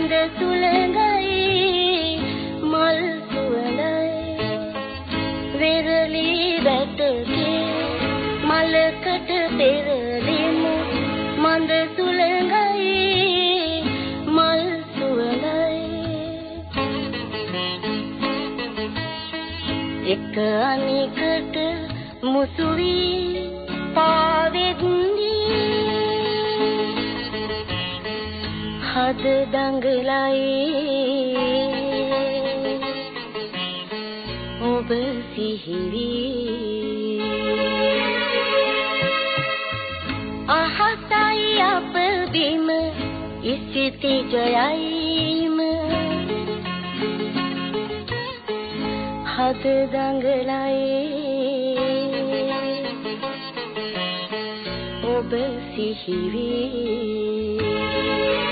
මන්ද සුළඟයි මල් සුවඳයි. විරලි රැටකේ මලකට පෙරලෙමු මන්ද සුළඟයි මල් සුවඳයි. එක අනිකට මුසු වී හද දඟලයි. ඔබ සිහිවි. අහසයි අප බිම ඉසිති ජයයිම. හද දඟලයි. ඔබ සිහිවි.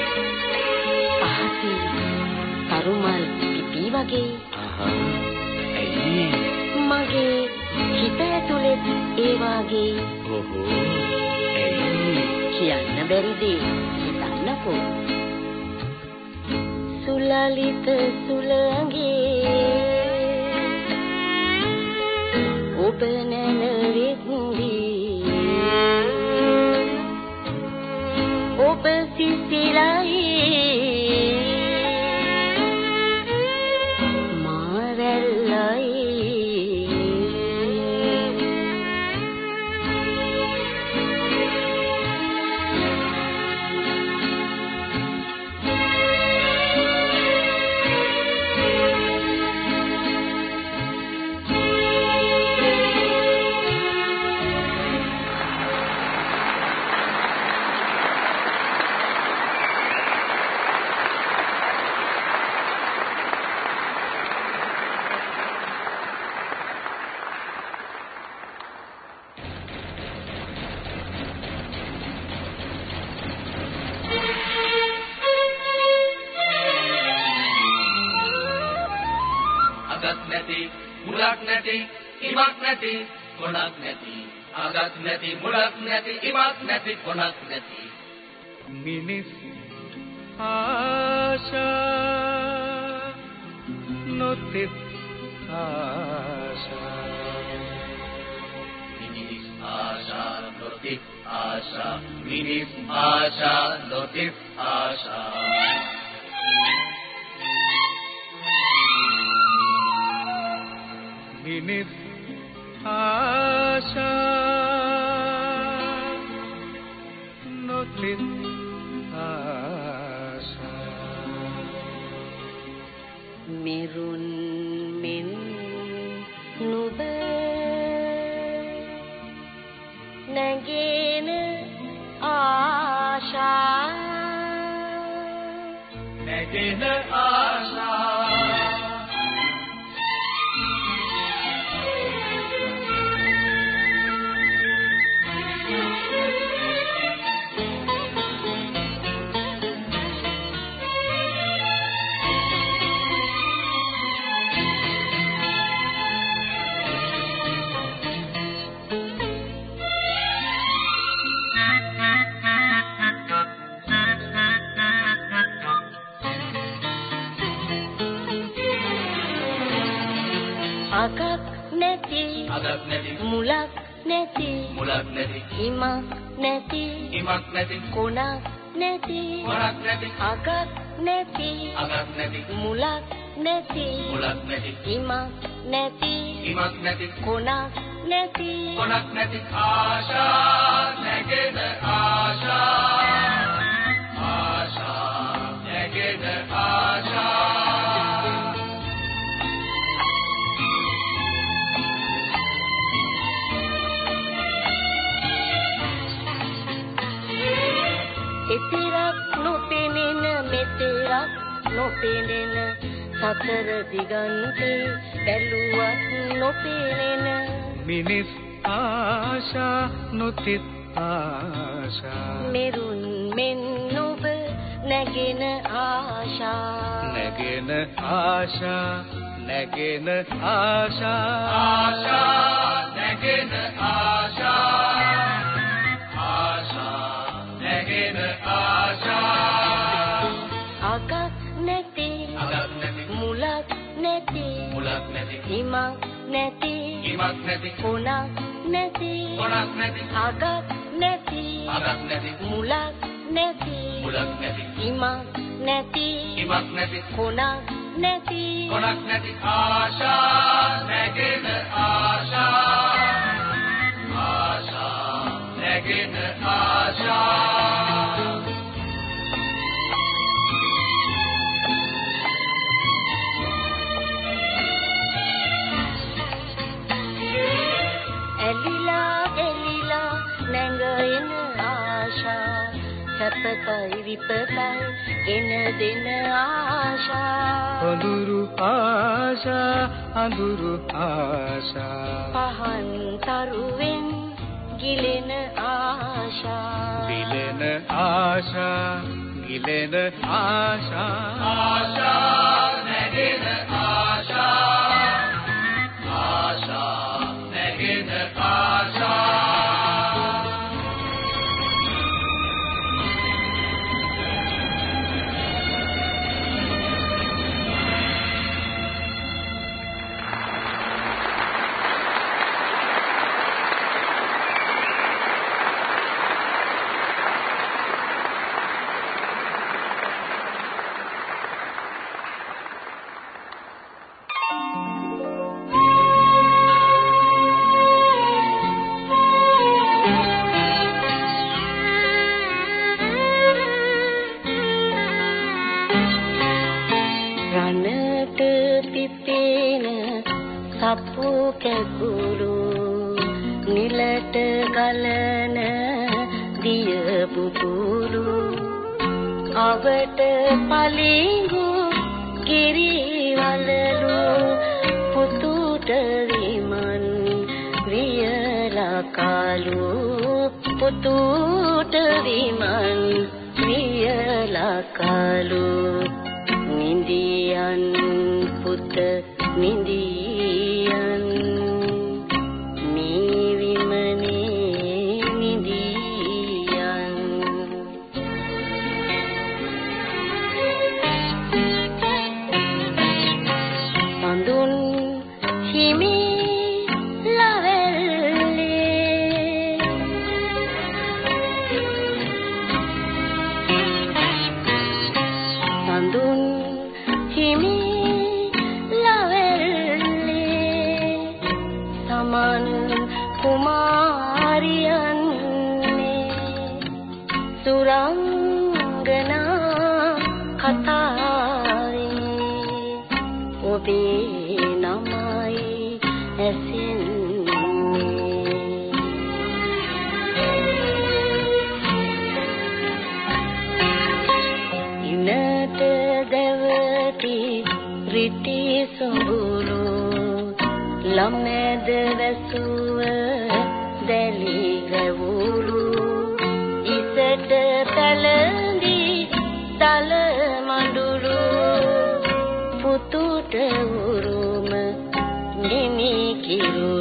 අහසේ තරුමල් පිපි වගේ ඇයි මගේ හිත ඇතුලේ ඒ වාගේ ඔහො ඇයි? කියන්න බැරිද? හිතන්නකෝ සුලලිත සුලංගේ ඔබ නැනවෙද්දී ඔබ සිසිලයි අගක් නැති මුලක් නැති ඉමක් නැති කොනක් නැති අගක් නැති මුලක් නැති ඉමක් නැති කොනක් නැති මිනිස් ආශා නොතිත් ආශා මිනිස් ආශා නොතිත් හිමක් නැති ඉමක් නැති. කොනක් නැති කොනක් නැති. අගක් නැති අගක් නැති. මුලක් නැති මුලක් නැති. හිමක් නැති ඉමක් නැති. කොනක් නැති. කොනක් නැති. ආශා නැගෙන ආශා නොපෙනෙන සතර දිගන්තේ බැලුවත් නොපෙනෙන මිනිස් ආශා නොතිත් ආශා. මෙරුන් මෙන් ඔබ නැගෙන ආශා. නැගෙන ආශා නැගෙන ආශා. ආශා නැගෙන නැති හිමක් නැති ඉමක් නැති. කොනක් නැති කොනක් නැති. අගක් නැති අගක් නැති. මුලක් නැති මුලක් නැති. හිමක් නැති ඉමක් නැති. කොනක් නැති කොනක් නැති. ආශා නැගෙන ආශා. ආශා නැගෙන ආශා සැපතයි විපතයි එන දෙන ආශා. අඳුරු ආශා අඳුරු ආශා. පහන් තරුවෙන් ගිලෙන ආශා. දිලෙන ආශා ගිලෙන ආශා. ආශා රනට පිපෙන සප්පු කැකුළු නිලට ගලන දිය බුබුලු අවට පලිඟු කිරිවලලු පුතුට විමන් වියලා කාලු පුතුට විමන් වියලා කාලු නිදියන් පුත නිදියන් සුරංගනා කතාවේ ඔබේ නමයි ඇසෙන්නේ. ඉනට දැවටි රිටි සුඹුරු ළමැද වැසුව ಕಿರು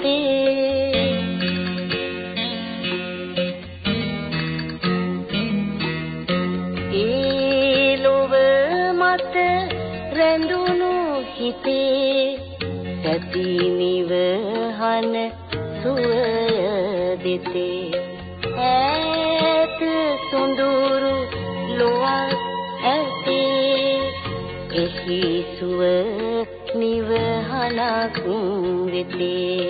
සිතේ ඒ ලොව මත රැඳුණු හිතේ සති නිවහන සුවය දෙතේ. ඈත සොඳුරු ලොවක් ඇතේ. එහි සුව නිවහනක් වෙතේ.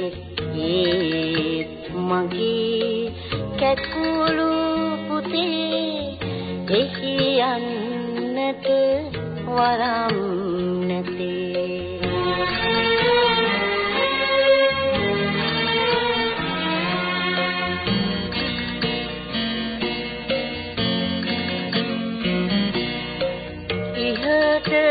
के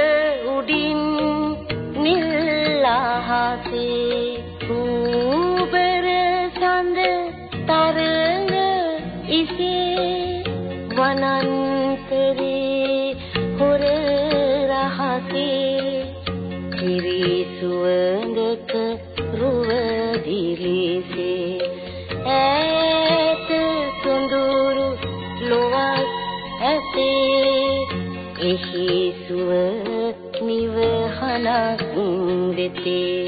थे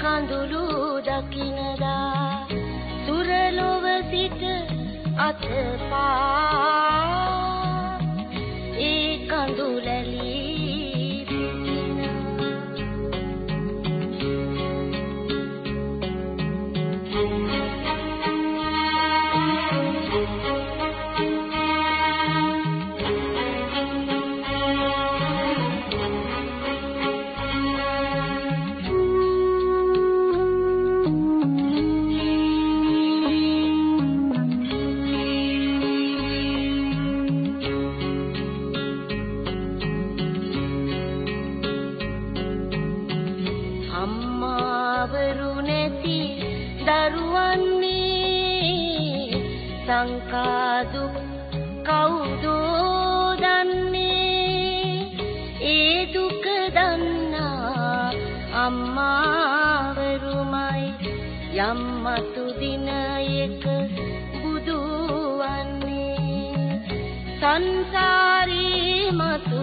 කඳුළු දකින්නදා සුර ලොව සිට අතපා සංසාරේ මතු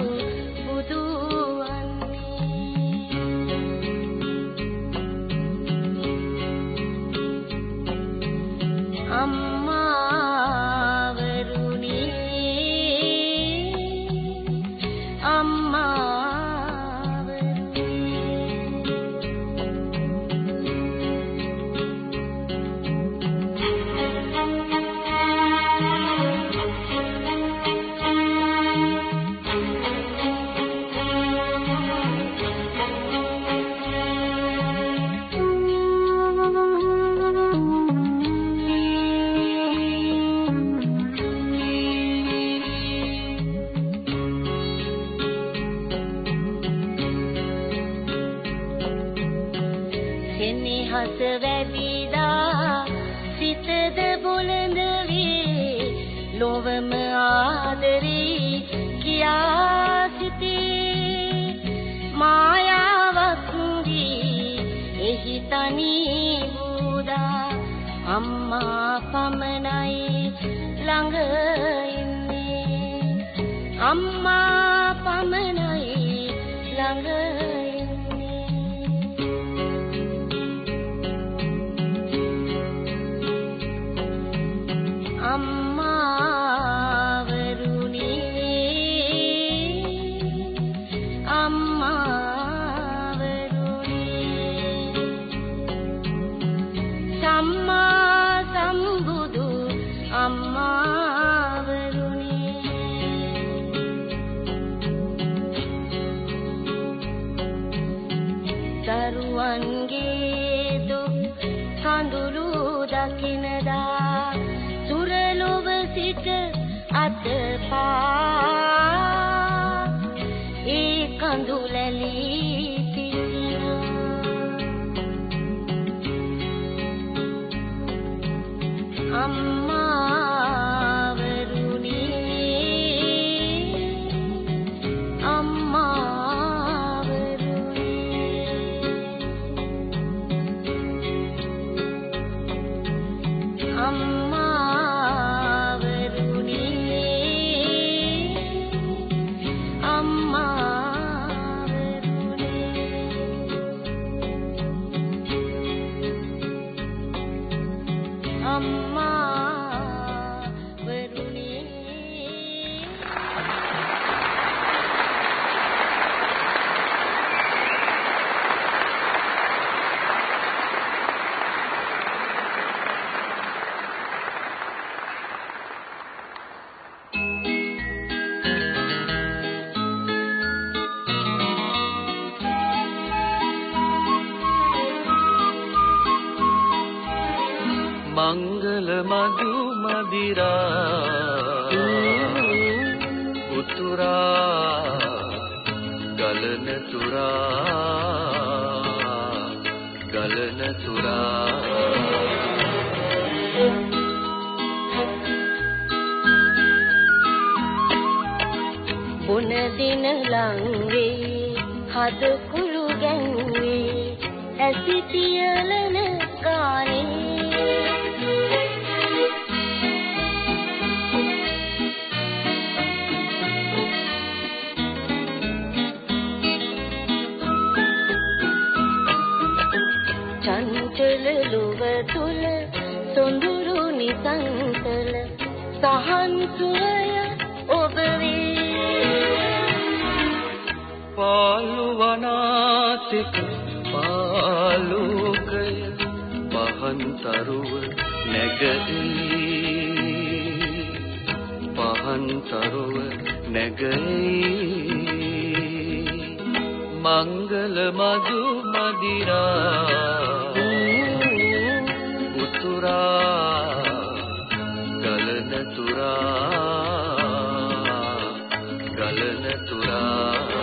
එහි තනි වූදා අම්මා පමණයි ළඟ ඉන්නේ. අම්මා පමණයි ළඟ බොන දින ලංවේ හද කුළු ගැන්වේ ඇසි පියලන ගානේ. චංචල ලුව තුල සොඳුරු නිසංසල සහන් සුවය පාලු වනාතික පාලෝකය පහන්තරුව නැගී පහන්තරුව නැගී මංගල මදු මදිරා උතුරා ගලන තුරා ගලන තුරා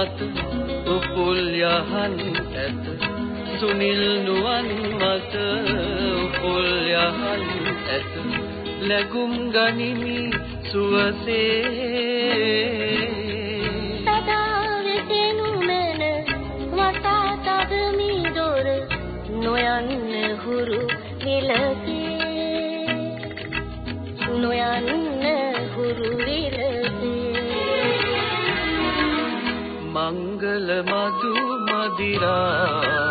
මත උපුල් යහන් ඇත. සුනිල් නුවන් මත උපුල් යහන් ඇත. ලැබුම් ගනිමි සුවසේ. මදු මදිරා.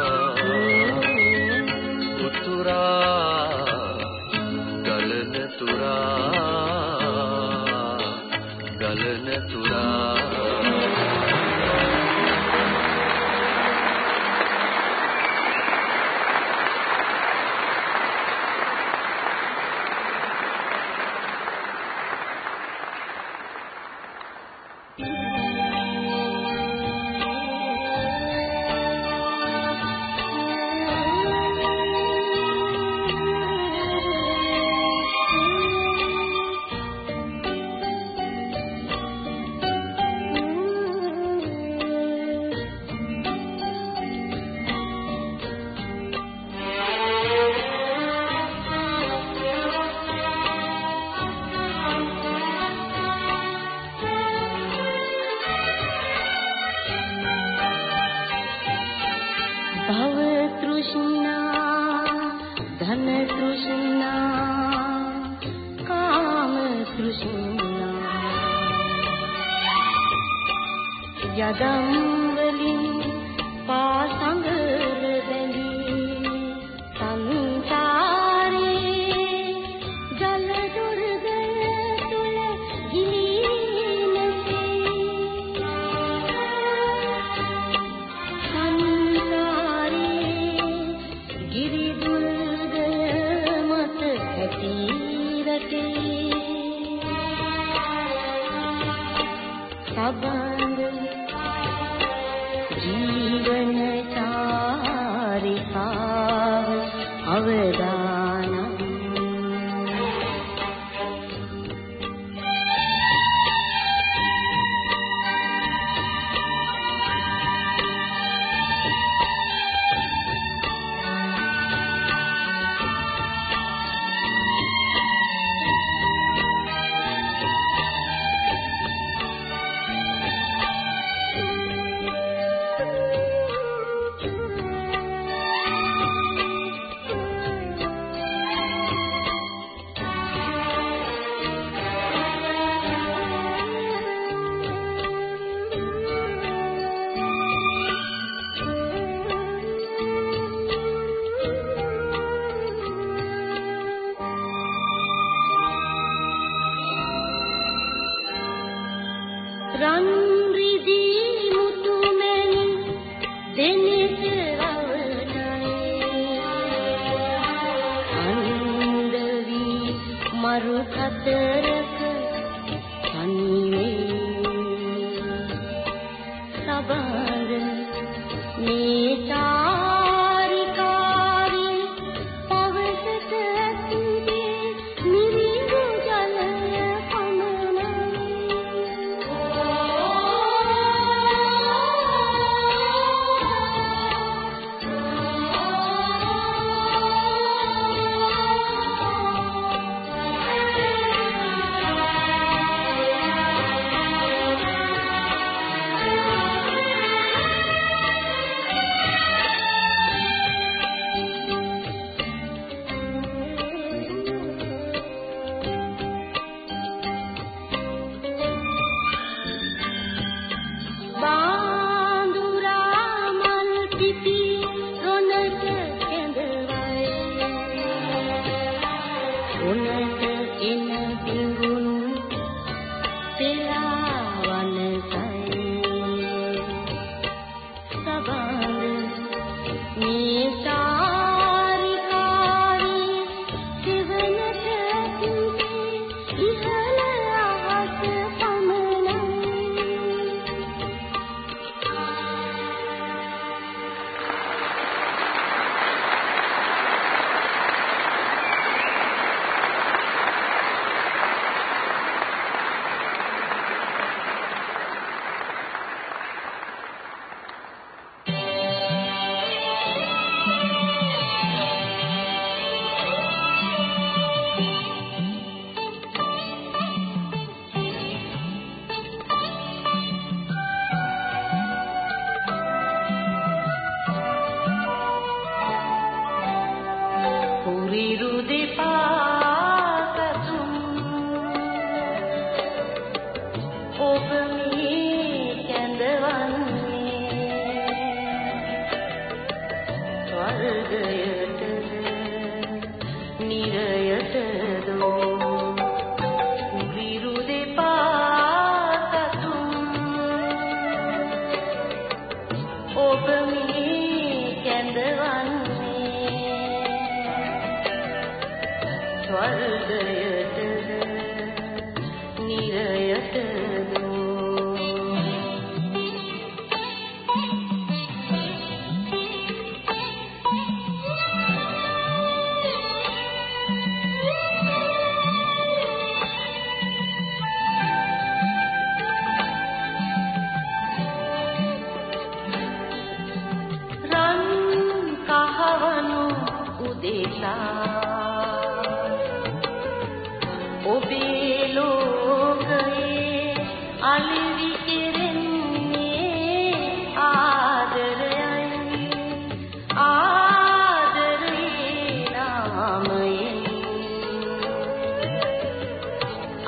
की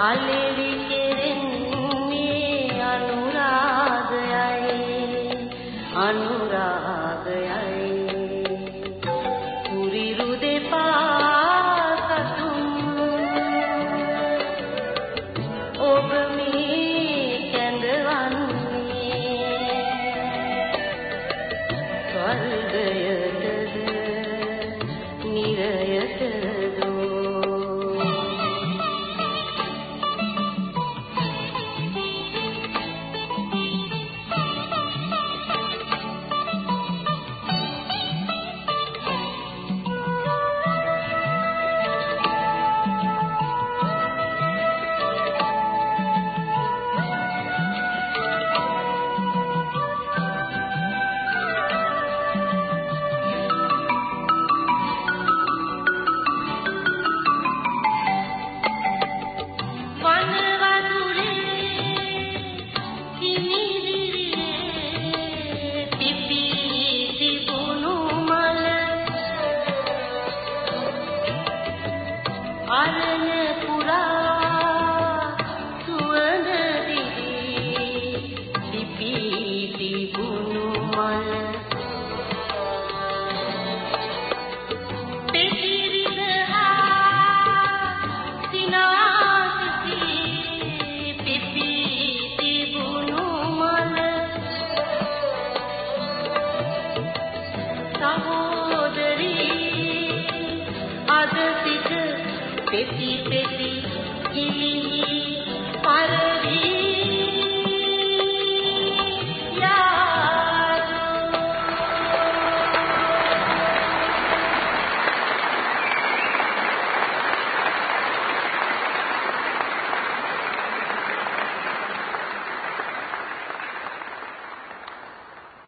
Ale